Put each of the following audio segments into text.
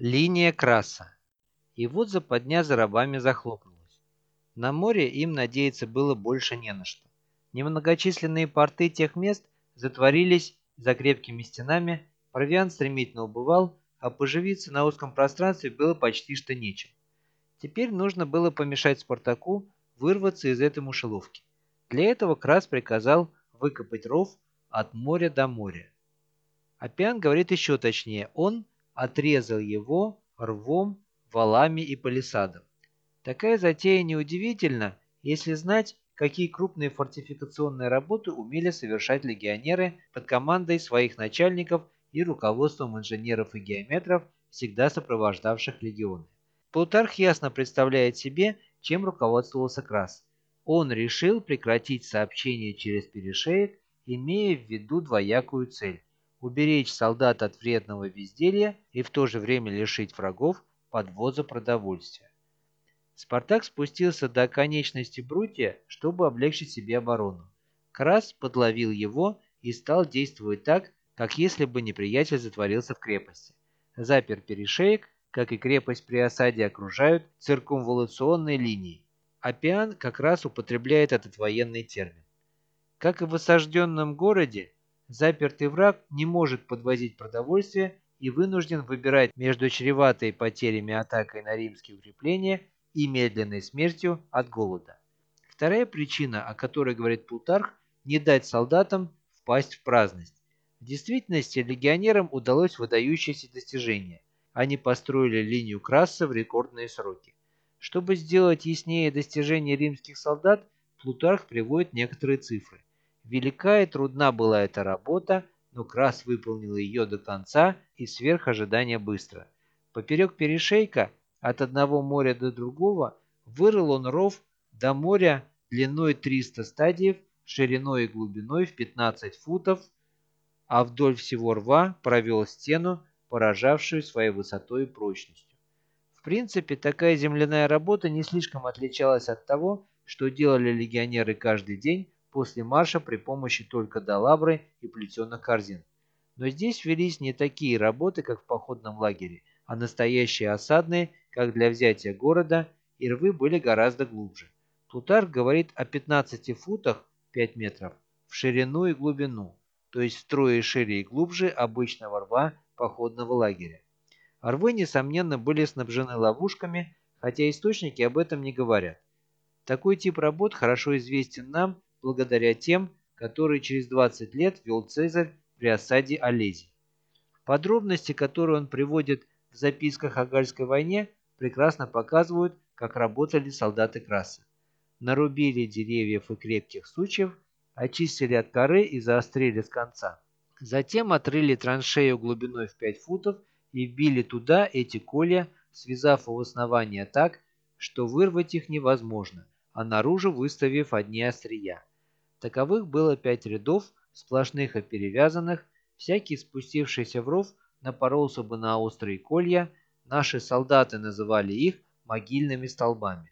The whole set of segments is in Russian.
Линия краса. И вот западня за рабами захлопнулась. На море им надеяться было больше не на что. Немногочисленные порты тех мест затворились за крепкими стенами, провиант стремительно убывал, а поживиться на узком пространстве было почти что нечем. Теперь нужно было помешать Спартаку вырваться из этой мышеловки. Для этого Крас приказал выкопать ров от моря до моря. Апиан говорит еще точнее, он отрезал его рвом, валами и палисадом. Такая затея неудивительна, если знать, какие крупные фортификационные работы умели совершать легионеры под командой своих начальников и руководством инженеров и геометров, всегда сопровождавших легионы. Плутарх ясно представляет себе, чем руководствовался Крас. Он решил прекратить сообщение через перешеек, имея в виду двоякую цель – уберечь солдат от вредного безделья и в то же время лишить врагов подвоза продовольствия. Спартак спустился до конечности Брутия, чтобы облегчить себе оборону. Крас подловил его и стал действовать так, как если бы неприятель затворился в крепости. Запер перешеек, как и крепость при осаде окружают циркумволационные линии. Апиан как раз употребляет этот военный термин. Как и в осажденном городе, запертый враг не может подвозить продовольствие и вынужден выбирать между чреватой потерями атакой на римские укрепления и медленной смертью от голода. Вторая причина, о которой говорит Плутарх, не дать солдатам впасть в праздность. В действительности легионерам удалось выдающееся достижение. Они построили линию Краса в рекордные сроки. Чтобы сделать яснее достижения римских солдат, Плутарх приводит некоторые цифры. Велика и трудна была эта работа, но Крас выполнил ее до конца и сверх ожидания быстро. Поперек перешейка, от одного моря до другого, вырыл он ров до моря длиной 300 стадиев, шириной и глубиной в 15 футов, а вдоль всего рва провел стену, поражавшую своей высотой и прочностью. В принципе, такая земляная работа не слишком отличалась от того, что делали легионеры каждый день после марша при помощи только долабры и плетеных корзин. Но здесь велись не такие работы, как в походном лагере, а настоящие осадные, как для взятия города, и рвы были гораздо глубже. Плутарх говорит о 15 футах 5 метров в ширину и глубину, то есть втрое шире и глубже обычного рва походного лагеря. Рвы, несомненно, были снабжены ловушками, хотя источники об этом не говорят. Такой тип работ хорошо известен нам благодаря тем, которые через 20 лет вел Цезарь при осаде Олези. Подробности, которые он приводит в записках о Гальской войне, прекрасно показывают, как работали солдаты Краса. Нарубили деревьев и крепких сучьев, очистили от коры и заострили с конца. Затем отрыли траншею глубиной в 5 футов и вбили туда эти колья, связав у основания так, что вырвать их невозможно, а наружу выставив одни острия. Таковых было пять рядов, сплошных и перевязанных, всякий спустившийся в ров напоролся бы на острые колья, наши солдаты называли их могильными столбами.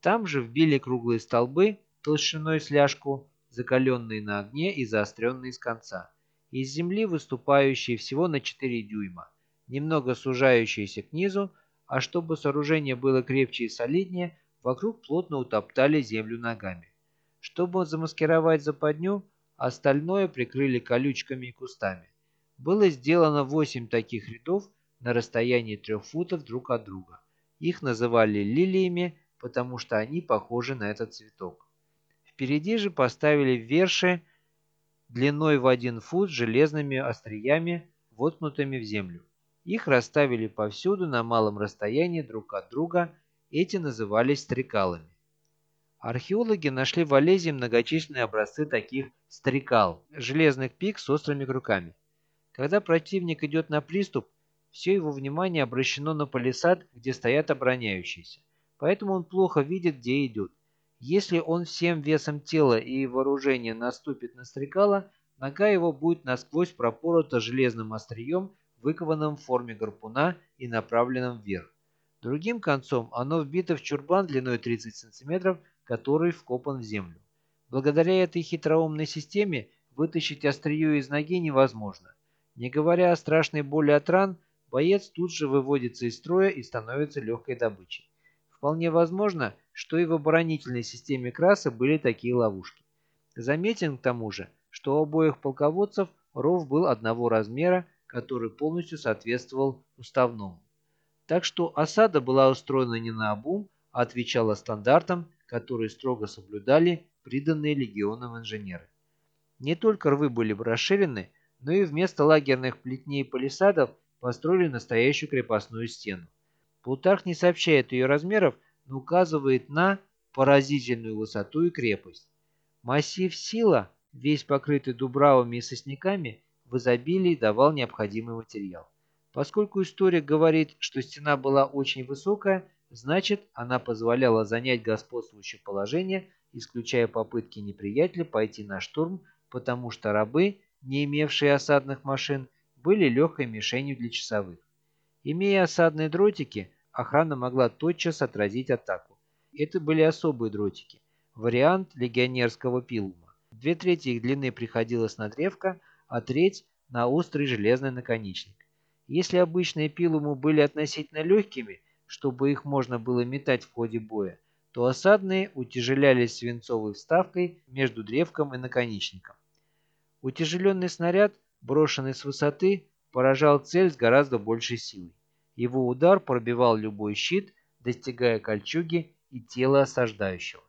Там же вбили круглые столбы толщиной с ляжку, закаленные на огне и заостренные с конца. Из земли выступающие всего на 4 дюйма, немного сужающиеся к низу, а чтобы сооружение было крепче и солиднее, вокруг плотно утоптали землю ногами. Чтобы замаскировать западню, остальное прикрыли колючками и кустами. Было сделано 8 таких рядов на расстоянии трех футов друг от друга. Их называли лилиями, потому что они похожи на этот цветок. Впереди же поставили верши длиной в один фут железными остриями, воткнутыми в землю. Их расставили повсюду на малом расстоянии друг от друга, эти назывались стрекалами. Археологи нашли в Олезии многочисленные образцы таких стрекал, железных пик с острыми крюками. Когда противник идет на приступ, все его внимание обращено на палисад, где стоят обороняющиеся. Поэтому он плохо видит, где идет. Если он всем весом тела и вооружения наступит на стрекала, нога его будет насквозь пропорота железным острием, выкованным в форме гарпуна и направленным вверх. Другим концом оно вбито в чурбан длиной 30 см, который вкопан в землю. Благодаря этой хитроумной системе вытащить острие из ноги невозможно. Не говоря о страшной боли от ран, боец тут же выводится из строя и становится легкой добычей. Вполне возможно, что и в оборонительной системе Краса были такие ловушки. Заметен к тому же, что у обоих полководцев ров был одного размера, который полностью соответствовал уставному. Так что осада была устроена не на обум, а отвечала стандартам, которые строго соблюдали приданные легионам инженеры. Не только рвы были расширены, но и вместо лагерных плетней и палисадов построили настоящую крепостную стену. Плутарх не сообщает ее размеров, но указывает на поразительную высоту и крепость. Массив Сила, весь покрытый дубравами и сосняками, в изобилии давал необходимый материал. Поскольку история говорит, что стена была очень высокая, значит, она позволяла занять господствующее положение, исключая попытки неприятеля пойти на штурм, потому что рабы, не имевшие осадных машин, были легкой мишенью для часовых. Имея осадные дротики, охрана могла тотчас отразить атаку. Это были особые дротики, вариант легионерского пилума. Две трети их длины приходилось на древко, а треть – на острый железный наконечник. Если обычные пилумы были относительно легкими, чтобы их можно было метать в ходе боя, то осадные утяжелялись свинцовой вставкой между древком и наконечником. Утяжеленный снаряд, брошенный с высоты, поражал цель с гораздо большей силой. Его удар пробивал любой щит, достигая кольчуги и тела осаждающего.